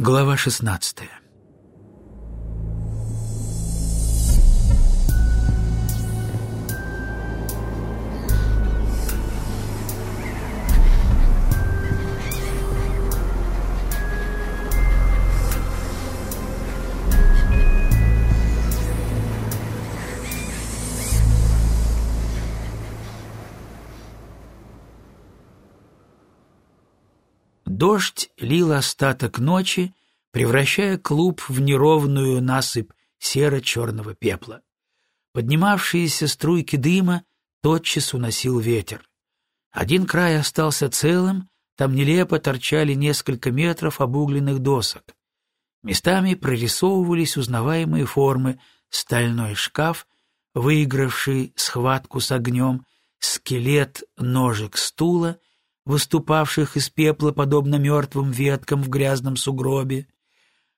Глава шестнадцатая Дождь лил остаток ночи, превращая клуб в неровную насыпь серо-черного пепла. Поднимавшиеся струйки дыма тотчас уносил ветер. Один край остался целым, там нелепо торчали несколько метров обугленных досок. Местами прорисовывались узнаваемые формы стальной шкаф, выигравший схватку с огнем, скелет ножек стула выступавших из пепла, подобно мертвым веткам в грязном сугробе.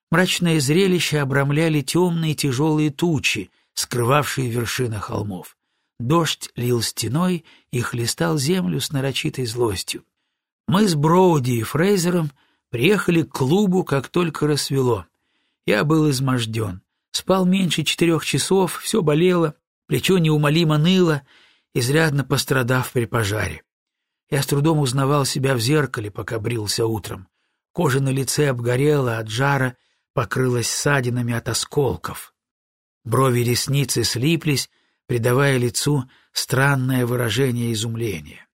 Мрачное зрелище обрамляли темные тяжелые тучи, скрывавшие вершины холмов. Дождь лил стеной и хлестал землю с нарочитой злостью. Мы с Броуди и Фрейзером приехали к клубу, как только рассвело. Я был изможден. Спал меньше четырех часов, все болело, плечо неумолимо ныло, изрядно пострадав при пожаре. Я с трудом узнавал себя в зеркале, пока брился утром. Кожа на лице обгорела от жара, покрылась ссадинами от осколков. Брови и ресницы слиплись, придавая лицу странное выражение изумления.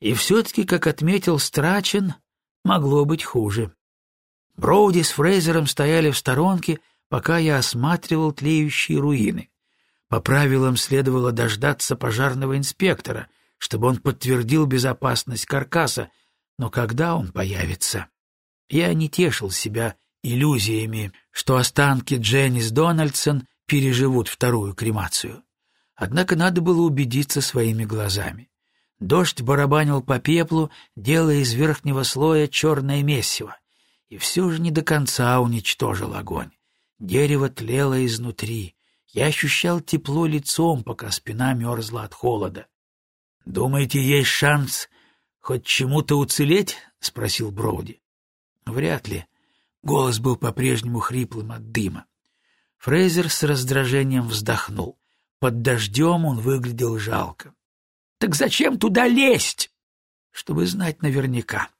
И все-таки, как отметил Страчен, могло быть хуже. Броуди с Фрейзером стояли в сторонке, пока я осматривал тлеющие руины. По правилам следовало дождаться пожарного инспектора, чтобы он подтвердил безопасность каркаса, но когда он появится? Я не тешил себя иллюзиями, что останки Дженнис Дональдсон переживут вторую кремацию. Однако надо было убедиться своими глазами. Дождь барабанил по пеплу, делая из верхнего слоя черное месиво, и все же не до конца уничтожил огонь. Дерево тлело изнутри. Я ощущал тепло лицом, пока спина мерзла от холода. «Думаете, есть шанс хоть чему-то уцелеть?» — спросил Броуди. «Вряд ли». Голос был по-прежнему хриплым от дыма. Фрейзер с раздражением вздохнул. Под дождем он выглядел жалко. «Так зачем туда лезть?» «Чтобы знать наверняка».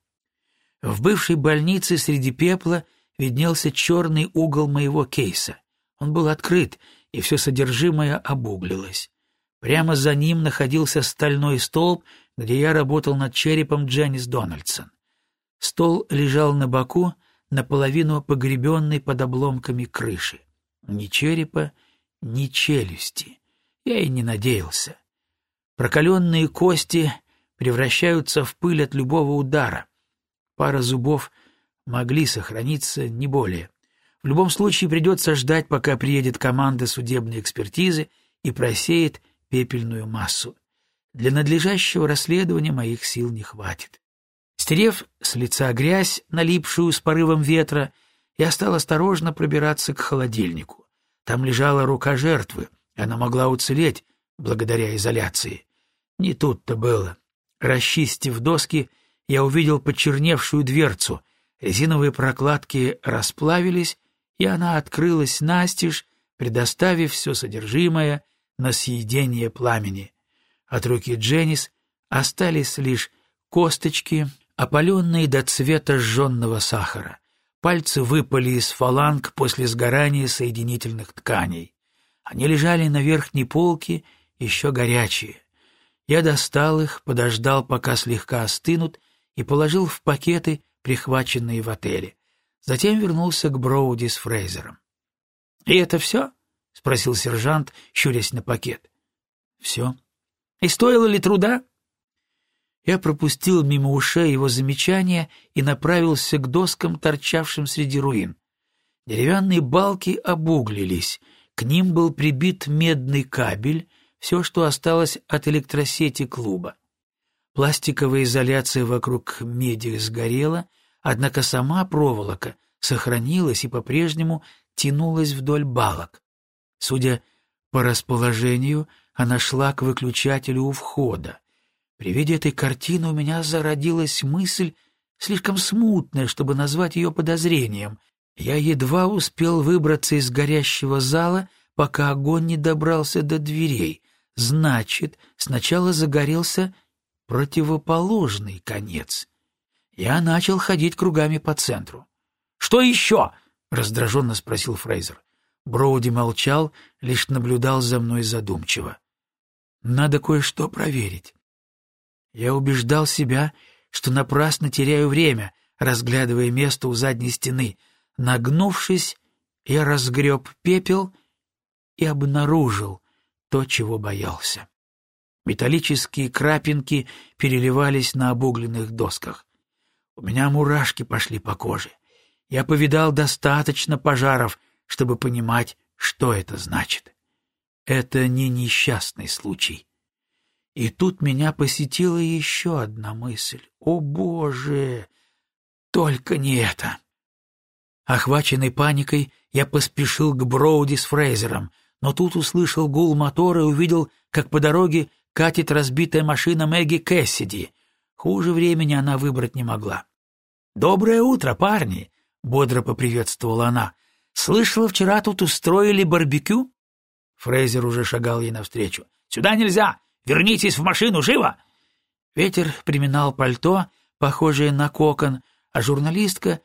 В бывшей больнице среди пепла виднелся черный угол моего кейса. Он был открыт, и все содержимое обуглилось. Прямо за ним находился стальной столб, где я работал над черепом Дженнис Дональдсон. Стол лежал на боку, наполовину погребенный под обломками крыши. Ни черепа, ни челюсти. Я и не надеялся. Прокаленные кости превращаются в пыль от любого удара. Пара зубов могли сохраниться не более. В любом случае придется ждать, пока приедет команда судебной экспертизы и просеет пепельную массу. Для надлежащего расследования моих сил не хватит. Стерев с лица грязь, налипшую с порывом ветра, я стал осторожно пробираться к холодильнику. Там лежала рука жертвы, она могла уцелеть благодаря изоляции. Не тут-то было. Расчистив доски, я увидел почерневшую дверцу. Резиновые прокладки расплавились, и она открылась настежь, предоставив все содержимое на съедение пламени. От руки Дженнис остались лишь косточки, опаленные до цвета сжженного сахара. Пальцы выпали из фаланг после сгорания соединительных тканей. Они лежали на верхней полке, еще горячие. Я достал их, подождал, пока слегка остынут, и положил в пакеты, прихваченные в отеле. Затем вернулся к Броуди с Фрейзером. — И это все? — спросил сержант, щурясь на пакет. — Все. — И стоило ли труда? Я пропустил мимо ушей его замечания и направился к доскам, торчавшим среди руин. Деревянные балки обуглились, к ним был прибит медный кабель, все, что осталось от электросети клуба. Пластиковая изоляция вокруг меди сгорела, однако сама проволока сохранилась и по-прежнему тянулась вдоль балок. Судя по расположению, она шла к выключателю у входа. При виде этой картины у меня зародилась мысль, слишком смутное, чтобы назвать ее подозрением. Я едва успел выбраться из горящего зала, пока огонь не добрался до дверей. Значит, сначала загорелся противоположный конец. Я начал ходить кругами по центру. «Что еще?» — раздраженно спросил Фрейзер. Броуди молчал, лишь наблюдал за мной задумчиво. «Надо кое-что проверить». Я убеждал себя, что напрасно теряю время, разглядывая место у задней стены. Нагнувшись, я разгреб пепел и обнаружил то, чего боялся. Металлические крапинки переливались на обугленных досках. У меня мурашки пошли по коже. Я повидал достаточно пожаров, чтобы понимать, что это значит. Это не несчастный случай. И тут меня посетила еще одна мысль. О, Боже! Только не это! Охваченный паникой, я поспешил к Броуди с Фрейзером, но тут услышал гул мотора и увидел, как по дороге катит разбитая машина Мэгги Кэссиди. Хуже времени она выбрать не могла. «Доброе утро, парни!» — бодро поприветствовала она. «Слышала, вчера тут устроили барбекю?» Фрейзер уже шагал ей навстречу. «Сюда нельзя! Вернитесь в машину, живо!» Ветер приминал пальто, похожее на кокон, а журналистка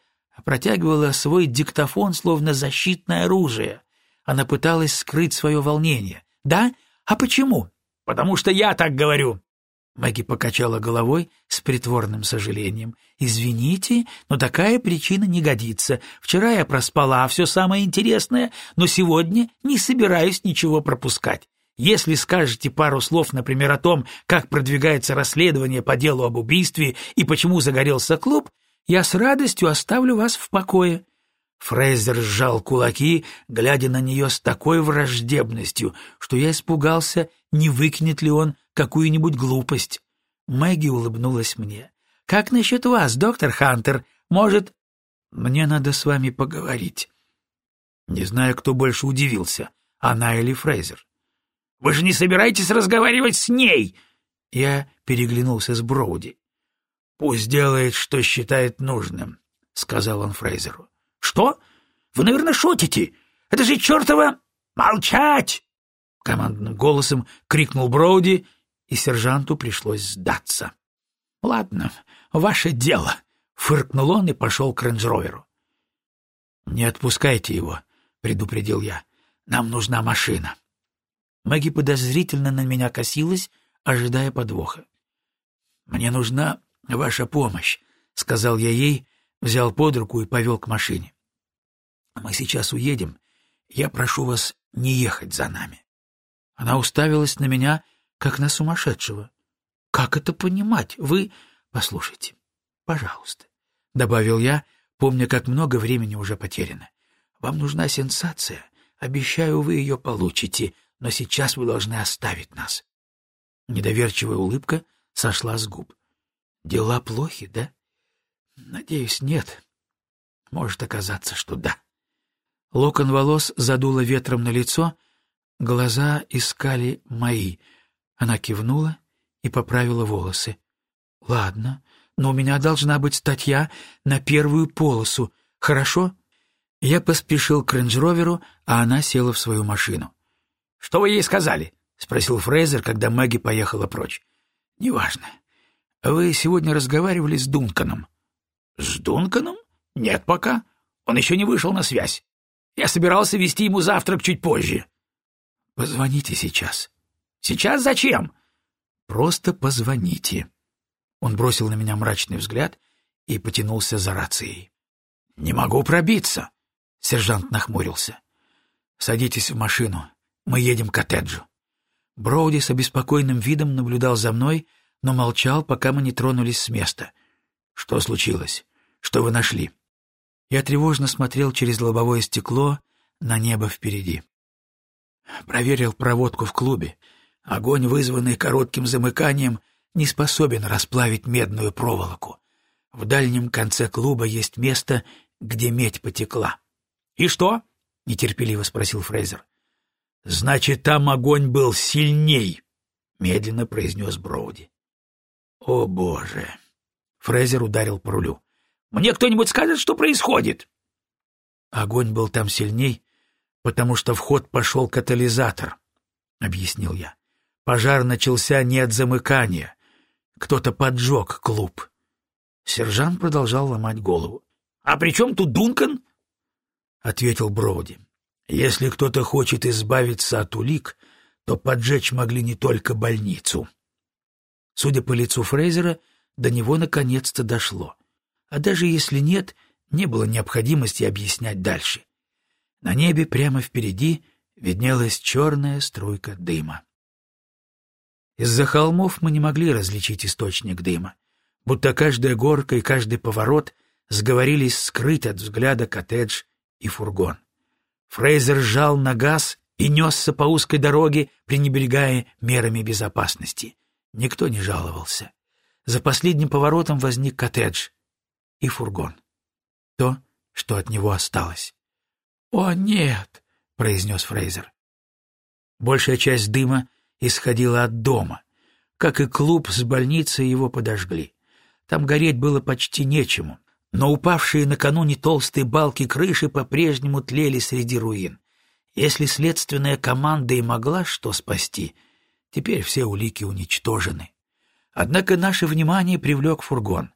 протягивала свой диктофон, словно защитное оружие. Она пыталась скрыть свое волнение. «Да? А почему?» «Потому что я так говорю. Мэгги покачала головой с притворным сожалением. «Извините, но такая причина не годится. Вчера я проспала все самое интересное, но сегодня не собираюсь ничего пропускать. Если скажете пару слов, например, о том, как продвигается расследование по делу об убийстве и почему загорелся клуб, я с радостью оставлю вас в покое». Фрейзер сжал кулаки, глядя на нее с такой враждебностью, что я испугался, не выкинет ли он какую-нибудь глупость. Мэгги улыбнулась мне. «Как насчет вас, доктор Хантер? Может...» «Мне надо с вами поговорить». Не знаю, кто больше удивился, она или Фрейзер. «Вы же не собираетесь разговаривать с ней?» Я переглянулся с Броуди. «Пусть делает, что считает нужным», — сказал он Фрейзеру. «Что? Вы, наверное, шутите? Это же чертова... Молчать!» Командным голосом крикнул Броуди и сержанту пришлось сдаться. — Ладно, ваше дело, — фыркнул он и пошел к рейндж-роверу. — Не отпускайте его, — предупредил я. — Нам нужна машина. Мэгги подозрительно на меня косилась, ожидая подвоха. — Мне нужна ваша помощь, — сказал я ей, взял под руку и повел к машине. — Мы сейчас уедем. Я прошу вас не ехать за нами. Она уставилась на меня как на сумасшедшего. Как это понимать? Вы... Послушайте, пожалуйста, — добавил я, помня, как много времени уже потеряно. Вам нужна сенсация. Обещаю, вы ее получите, но сейчас вы должны оставить нас. Недоверчивая улыбка сошла с губ. Дела плохи, да? Надеюсь, нет. Может оказаться, что да. Локон волос задуло ветром на лицо, глаза искали мои — она кивнула и поправила волосы. «Ладно, но у меня должна быть статья на первую полосу, хорошо?» Я поспешил к рейндж-роверу, а она села в свою машину. «Что вы ей сказали?» — спросил Фрейзер, когда Мэгги поехала прочь. «Неважно. Вы сегодня разговаривали с Дунканом». «С Дунканом? Нет пока. Он еще не вышел на связь. Я собирался вести ему завтрак чуть позже». «Позвоните сейчас», Сейчас зачем? Просто позвоните. Он бросил на меня мрачный взгляд и потянулся за рацией. Не могу пробиться. Сержант нахмурился. Садитесь в машину. Мы едем к коттеджу. Броуди с обеспокоенным видом наблюдал за мной, но молчал, пока мы не тронулись с места. Что случилось? Что вы нашли? Я тревожно смотрел через лобовое стекло на небо впереди. Проверил проводку в клубе. Огонь, вызванный коротким замыканием, не способен расплавить медную проволоку. В дальнем конце клуба есть место, где медь потекла. — И что? — нетерпеливо спросил Фрейзер. — Значит, там огонь был сильней, — медленно произнес Броуди. — О, боже! Фрейзер ударил по рулю. Мне кто-нибудь скажет, что происходит?» Огонь был там сильней, потому что в ход пошел катализатор, — объяснил я. Пожар начался не от замыкания. Кто-то поджег клуб. Сержант продолжал ломать голову. — А при чем тут Дункан? — ответил Броуди. — Если кто-то хочет избавиться от улик, то поджечь могли не только больницу. Судя по лицу Фрейзера, до него наконец-то дошло. А даже если нет, не было необходимости объяснять дальше. На небе прямо впереди виднелась черная струйка дыма. Из-за холмов мы не могли различить источник дыма, будто каждая горка и каждый поворот сговорились скрыть от взгляда коттедж и фургон. Фрейзер сжал на газ и несся по узкой дороге, пренебрегая мерами безопасности. Никто не жаловался. За последним поворотом возник коттедж и фургон то, что от него осталось. «О, нет!» — произнес Фрейзер. Большая часть дыма исходила от дома. Как и клуб с больницей его подожгли. Там гореть было почти нечему, но упавшие накануне толстые балки крыши по-прежнему тлели среди руин. Если следственная команда и могла что спасти, теперь все улики уничтожены. Однако наше внимание привлек фургон.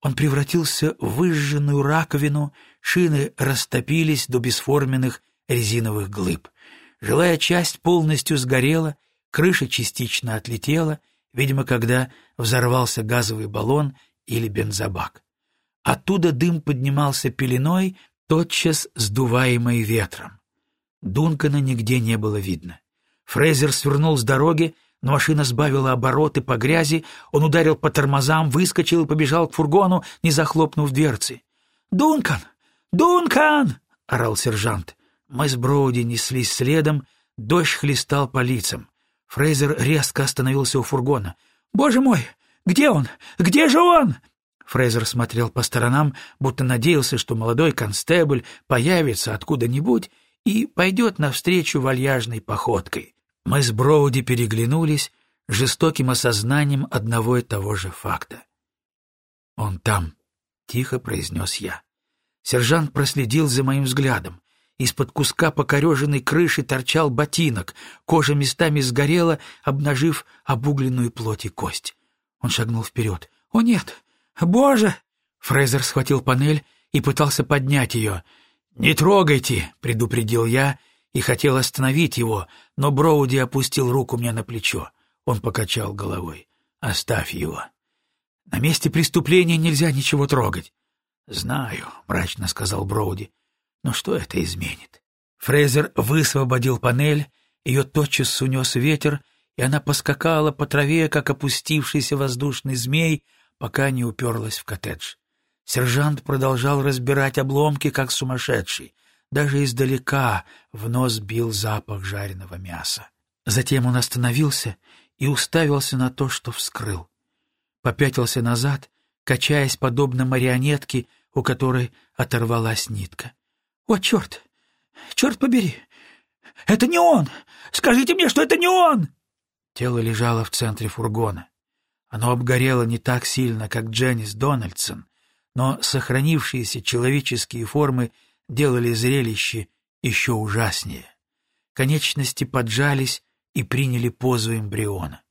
Он превратился в выжженную раковину, шины растопились до бесформенных резиновых глыб. Жилая часть полностью сгорела, крыша частично отлетела, видимо, когда взорвался газовый баллон или бензобак. Оттуда дым поднимался пеленой, тотчас сдуваемый ветром. Дункана нигде не было видно. Фрейзер свернул с дороги, но машина сбавила обороты по грязи, он ударил по тормозам, выскочил и побежал к фургону, не захлопнув дверцы. «Дункан! Дункан!» — орал сержант. Мы с Броуди неслись следом, дождь хлестал по лицам. Фрейзер резко остановился у фургона. «Боже мой! Где он? Где же он?» Фрейзер смотрел по сторонам, будто надеялся, что молодой констебль появится откуда-нибудь и пойдет навстречу вальяжной походкой. Мы с Броуди переглянулись жестоким осознанием одного и того же факта. «Он там», — тихо произнес я. Сержант проследил за моим взглядом. Из-под куска покореженной крыши торчал ботинок, кожа местами сгорела, обнажив обугленную плоть и кость. Он шагнул вперед. «О, нет! Боже!» Фрейзер схватил панель и пытался поднять ее. «Не трогайте!» — предупредил я и хотел остановить его, но Броуди опустил руку мне на плечо. Он покачал головой. «Оставь его. На месте преступления нельзя ничего трогать». «Знаю», — мрачно сказал Броуди. «Но что это изменит?» Фрейзер высвободил панель, ее тотчас унес ветер, и она поскакала по траве, как опустившийся воздушный змей, пока не уперлась в коттедж. Сержант продолжал разбирать обломки, как сумасшедший — даже издалека в нос бил запах жареного мяса. Затем он остановился и уставился на то, что вскрыл. Попятился назад, качаясь подобно марионетке, у которой оторвалась нитка. «О, черт! Черт побери! Это не он! Скажите мне, что это не он!» Тело лежало в центре фургона. Оно обгорело не так сильно, как Дженнис Дональдсон, но сохранившиеся человеческие формы делали зрелище еще ужаснее. Конечности поджались и приняли позу эмбриона.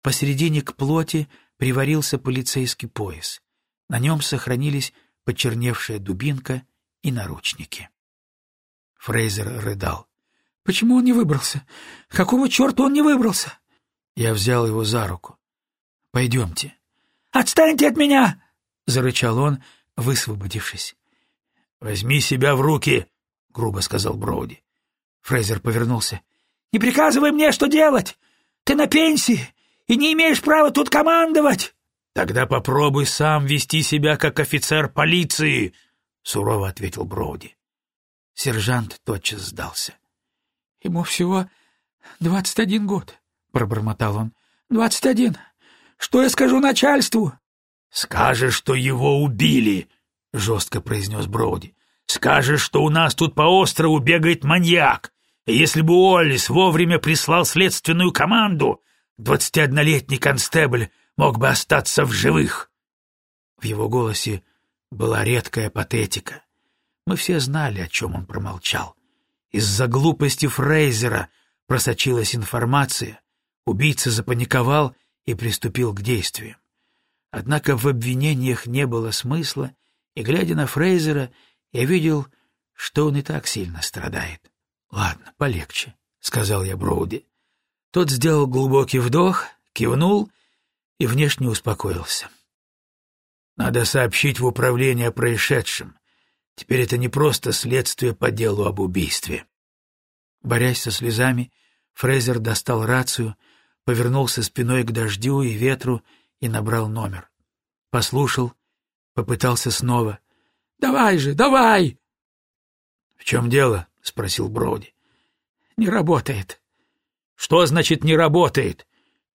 Посередине к плоти приварился полицейский пояс. На нем сохранились почерневшая дубинка и наручники. Фрейзер рыдал. «Почему он не выбрался? Какого черта он не выбрался?» Я взял его за руку. «Пойдемте». «Отстаньте от меня!» — зарычал он, высвободившись. «Возьми себя в руки!» — грубо сказал Броуди. Фрейзер повернулся. «Не приказывай мне, что делать! Ты на пенсии и не имеешь права тут командовать!» «Тогда попробуй сам вести себя как офицер полиции!» — сурово ответил Броуди. Сержант тотчас сдался. «Ему всего двадцать один год», — пробормотал он. «Двадцать один. Что я скажу начальству?» «Скажешь, что его убили!» — жестко произнес Броуди. «Скажешь, что у нас тут по острову бегает маньяк. И если бы Уоллис вовремя прислал следственную команду, двадцатиоднолетний констебль мог бы остаться в живых». В его голосе была редкая патетика. Мы все знали, о чем он промолчал. Из-за глупости Фрейзера просочилась информация, убийца запаниковал и приступил к действиям. Однако в обвинениях не было смысла, и, глядя на Фрейзера, я видел, что он и так сильно страдает. «Ладно, полегче», — сказал я Броуди. Тот сделал глубокий вдох, кивнул и внешне успокоился. «Надо сообщить в управление о происшедшем. Теперь это не просто следствие по делу об убийстве». Борясь со слезами, Фрейзер достал рацию, повернулся спиной к дождю и ветру и набрал номер. Послушал, попытался снова. «Давай же, давай!» «В чем дело?» — спросил Броуди. «Не работает». «Что значит «не работает»?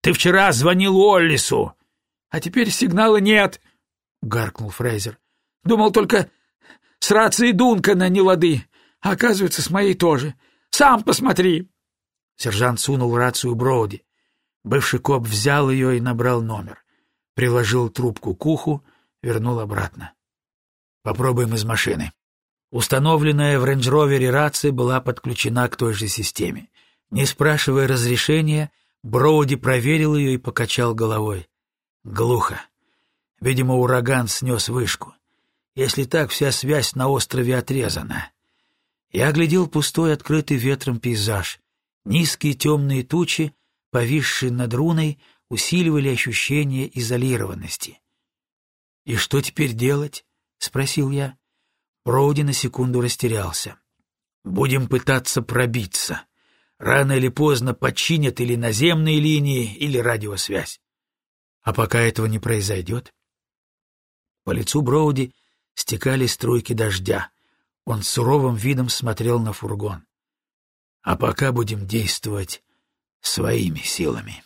Ты вчера звонил Уоллису!» «А теперь сигнала нет!» — гаркнул Фрейзер. «Думал только с рацией Дункана не лады, а оказывается, с моей тоже. Сам посмотри!» Сержант сунул рацию Броуди. Бывший коп взял ее и набрал номер. Приложил трубку к уху, вернул обратно. «Попробуем из машины». Установленная в рейндж-ровере рация была подключена к той же системе. Не спрашивая разрешения, Броуди проверил ее и покачал головой. Глухо. Видимо, ураган снес вышку. Если так, вся связь на острове отрезана. Я оглядел пустой, открытый ветром пейзаж. Низкие темные тучи, повисшие над руной, усиливали ощущение изолированности. «И что теперь делать?» — спросил я. Броуди на секунду растерялся. «Будем пытаться пробиться. Рано или поздно починят или наземные линии, или радиосвязь. А пока этого не произойдет...» По лицу Броуди стекали струйки дождя. Он суровым видом смотрел на фургон. «А пока будем действовать своими силами».